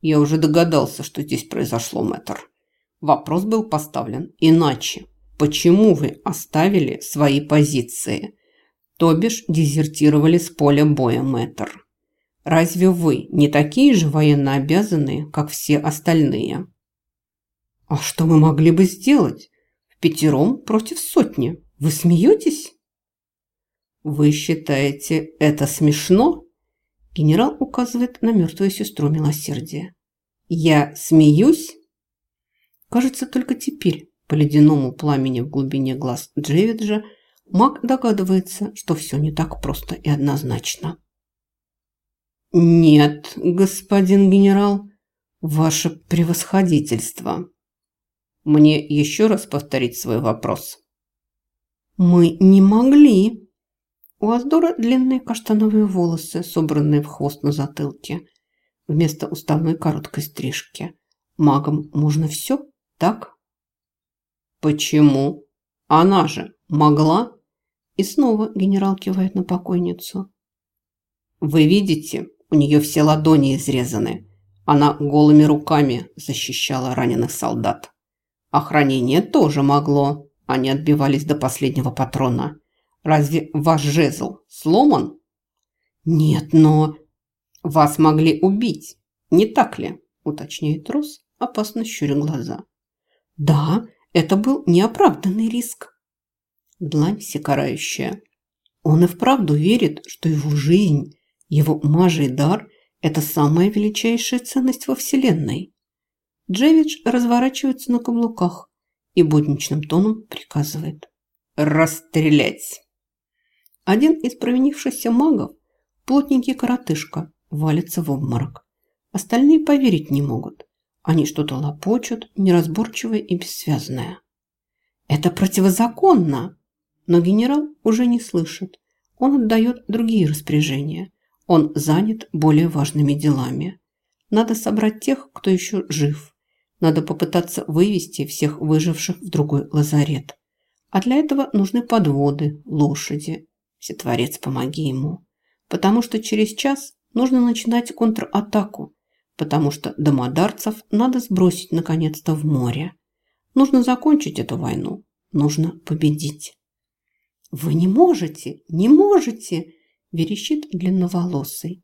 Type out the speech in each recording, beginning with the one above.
Я уже догадался, что здесь произошло, мэтр. Вопрос был поставлен иначе. Почему вы оставили свои позиции? То бишь дезертировали с поля боя, мэтр. Разве вы не такие же военно обязанные, как все остальные? А что мы могли бы сделать? В пятером против сотни. Вы смеетесь? Вы считаете это смешно? Генерал указывает на мертвую сестру милосердия. Я смеюсь? Кажется, только теперь по ледяному пламени в глубине глаз Джевиджа маг догадывается, что все не так просто и однозначно. «Нет, господин генерал, ваше превосходительство». Мне еще раз повторить свой вопрос. «Мы не могли». У Аздора длинные каштановые волосы, собранные в хвост на затылке, вместо уставной короткой стрижки. Магам можно все, так? Почему? Она же могла. И снова генерал кивает на покойницу. Вы видите, у нее все ладони изрезаны. Она голыми руками защищала раненых солдат. Охранение тоже могло. Они отбивались до последнего патрона. Разве ваш жезл сломан? Нет, но... Вас могли убить, не так ли? Уточняет Рос, опасно щуря глаза. Да, это был неоправданный риск. Длань всекарающая. Он и вправду верит, что его жизнь, его мажий дар – это самая величайшая ценность во Вселенной. Джевидж разворачивается на каблуках и будничным тоном приказывает «Расстрелять!». Один из провинившихся магов, плотненький коротышка, валится в обморок. Остальные поверить не могут. Они что-то лопочут, неразборчивое и бессвязное. «Это противозаконно!» Но генерал уже не слышит. Он отдает другие распоряжения. Он занят более важными делами. Надо собрать тех, кто еще жив, надо попытаться вывести всех выживших в другой лазарет. А для этого нужны подводы, лошади. Всетворец, помоги ему. Потому что через час нужно начинать контратаку, потому что домодарцев надо сбросить наконец-то в море. Нужно закончить эту войну. Нужно победить. «Вы не можете, не можете!» – верещит длинноволосый.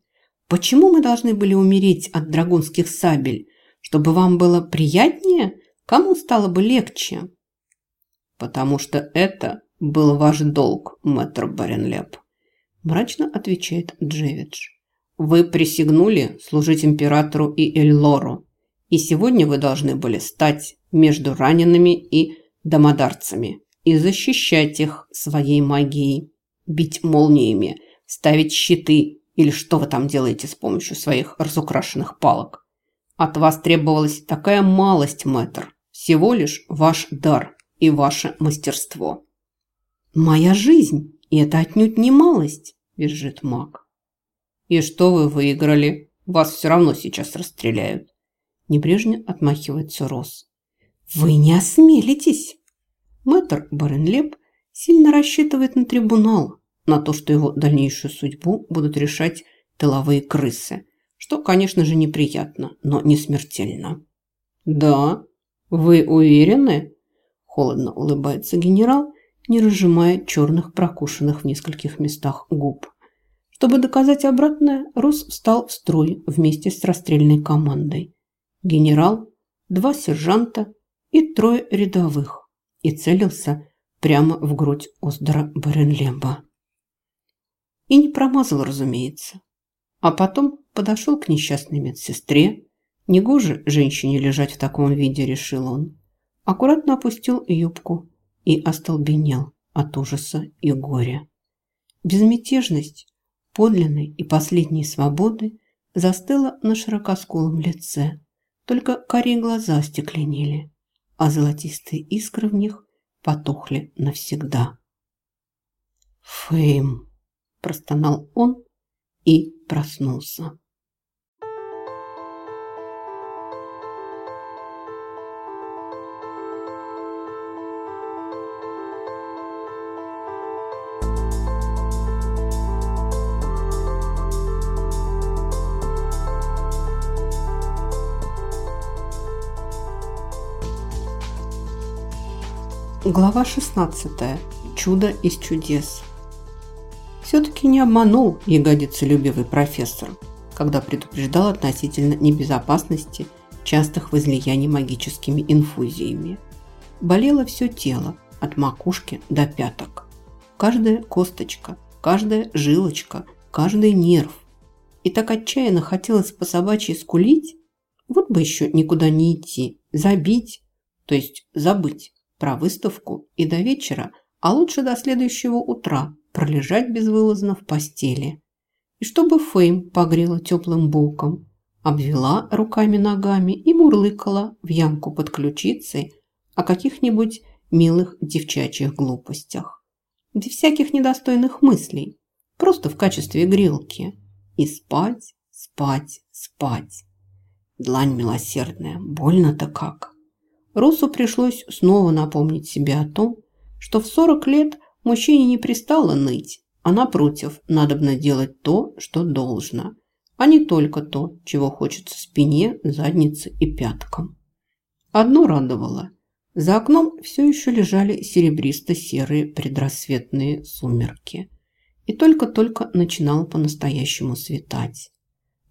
«Почему мы должны были умереть от драгунских сабель? Чтобы вам было приятнее, кому стало бы легче? Потому что это был ваш долг, мэтр Баренлеп, мрачно отвечает Джевидж. Вы присягнули служить императору и Эльлору, и сегодня вы должны были стать между ранеными и домодарцами и защищать их своей магией, бить молниями, ставить щиты или что вы там делаете с помощью своих разукрашенных палок. От вас требовалась такая малость, мэтр. Всего лишь ваш дар и ваше мастерство. Моя жизнь, и это отнюдь не малость, визжит маг. И что вы выиграли? Вас все равно сейчас расстреляют. Небрежно отмахивается Рос. Вы не осмелитесь. Мэтр Баренлеп сильно рассчитывает на трибунал, на то, что его дальнейшую судьбу будут решать тыловые крысы – что, конечно же, неприятно, но не смертельно. «Да? Вы уверены?» Холодно улыбается генерал, не разжимая черных прокушенных в нескольких местах губ. Чтобы доказать обратное, Рус встал в строй вместе с расстрельной командой. Генерал, два сержанта и трое рядовых и целился прямо в грудь Оздора Баренлемба. И не промазал, разумеется. А потом подошел к несчастной медсестре. Негоже женщине лежать в таком виде, решил он. Аккуратно опустил юбку и остолбенел от ужаса и горя. Безмятежность подлинной и последней свободы застыла на широкоскулом лице. Только карие глаза стекленели, а золотистые искры в них потухли навсегда. «Фейм!» – простонал он и проснулся. Глава 16. Чудо из чудес. Все-таки не обманул ягодицелюбивый профессор, когда предупреждал относительно небезопасности частых возлияний магическими инфузиями. Болело все тело, от макушки до пяток. Каждая косточка, каждая жилочка, каждый нерв. И так отчаянно хотелось по собачьи скулить, вот бы еще никуда не идти, забить, то есть забыть про выставку и до вечера, а лучше до следующего утра пролежать безвылазно в постели. И чтобы Фейм погрела теплым боком, обвела руками-ногами и мурлыкала в ямку под ключицей о каких-нибудь милых девчачьих глупостях. Без всяких недостойных мыслей, просто в качестве грелки. И спать, спать, спать. Длань милосердная, больно-то как. Русу пришлось снова напомнить себе о том, что в 40 лет мужчине не пристало ныть, а напротив, надобно делать то, что должно, а не только то, чего хочется спине, заднице и пяткам. Одно радовало. За окном все еще лежали серебристо-серые предрассветные сумерки. И только-только начинало по-настоящему светать.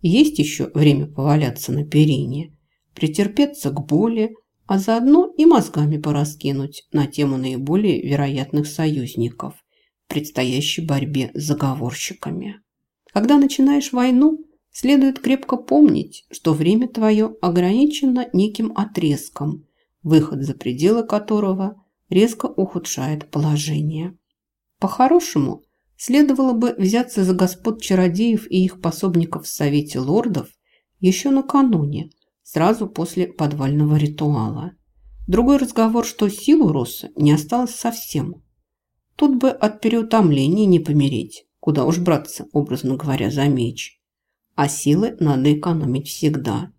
Есть еще время поваляться на перине, претерпеться к боли, а заодно и мозгами пораскинуть на тему наиболее вероятных союзников в предстоящей борьбе с заговорщиками. Когда начинаешь войну, следует крепко помнить, что время твое ограничено неким отрезком, выход за пределы которого резко ухудшает положение. По-хорошему, следовало бы взяться за господ чародеев и их пособников в Совете лордов еще накануне – сразу после подвального ритуала. Другой разговор, что силу Росса не осталось совсем. Тут бы от переутомления не помереть, куда уж браться, образно говоря, за меч. А силы надо экономить всегда.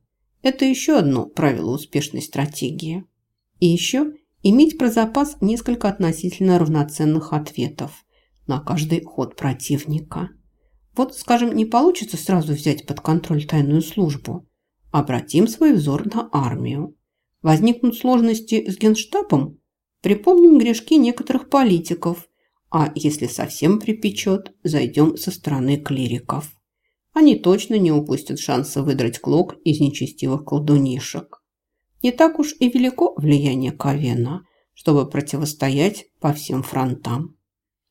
Это еще одно правило успешной стратегии. И еще иметь про запас несколько относительно равноценных ответов на каждый ход противника. Вот, скажем, не получится сразу взять под контроль тайную службу – Обратим свой взор на армию. Возникнут сложности с генштабом? Припомним грешки некоторых политиков. А если совсем припечет, зайдем со стороны клириков. Они точно не упустят шанса выдрать клок из нечестивых колдунишек. Не так уж и велико влияние Ковена, чтобы противостоять по всем фронтам.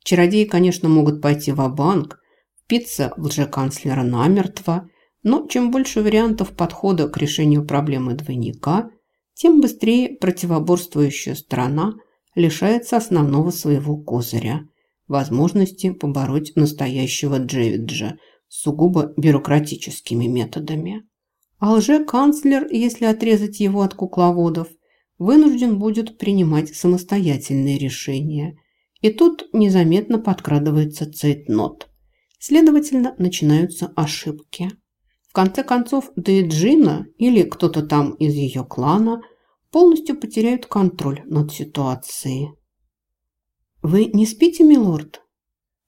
Чародеи, конечно, могут пойти в банк впиться в лжеканцлера намертво но чем больше вариантов подхода к решению проблемы двойника, тем быстрее противоборствующая сторона лишается основного своего козыря – возможности побороть настоящего Джевиджа сугубо бюрократическими методами. А лже-канцлер, если отрезать его от кукловодов, вынужден будет принимать самостоятельные решения. И тут незаметно подкрадывается цейтнот. Следовательно, начинаются ошибки конце концов, да и Джина или кто-то там из ее клана полностью потеряют контроль над ситуацией. «Вы не спите, милорд?»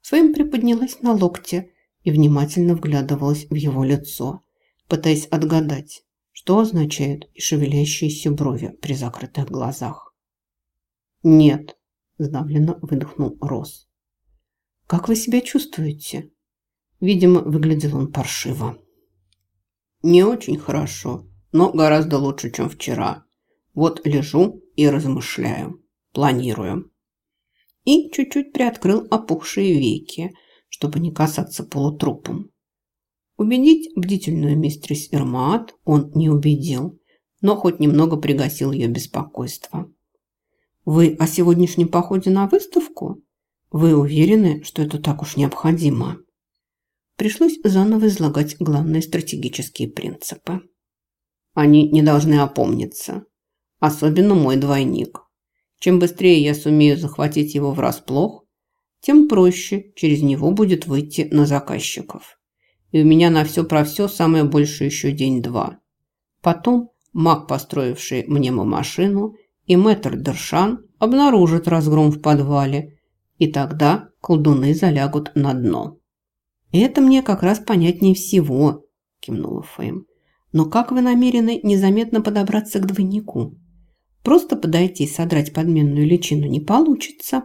Своим приподнялась на локте и внимательно вглядывалась в его лицо, пытаясь отгадать, что означают шевелящиеся брови при закрытых глазах. «Нет», – сдавленно выдохнул Рос. «Как вы себя чувствуете?» Видимо, выглядел он паршиво. Не очень хорошо, но гораздо лучше, чем вчера. Вот лежу и размышляю, планирую. И чуть-чуть приоткрыл опухшие веки, чтобы не касаться полутрупом. Убедить бдительную мистрис Ирмаат он не убедил, но хоть немного пригасил ее беспокойство. «Вы о сегодняшнем походе на выставку? Вы уверены, что это так уж необходимо?» Пришлось заново излагать главные стратегические принципы. Они не должны опомниться. Особенно мой двойник. Чем быстрее я сумею захватить его врасплох, тем проще через него будет выйти на заказчиков. И у меня на все про все самое больше еще день-два. Потом маг, построивший мне машину, и мэтр Дершан обнаружат разгром в подвале, и тогда колдуны залягут на дно. «Это мне как раз понятнее всего», – кивнула Фэм. «Но как вы намерены незаметно подобраться к двойнику? Просто подойти и содрать подменную личину не получится.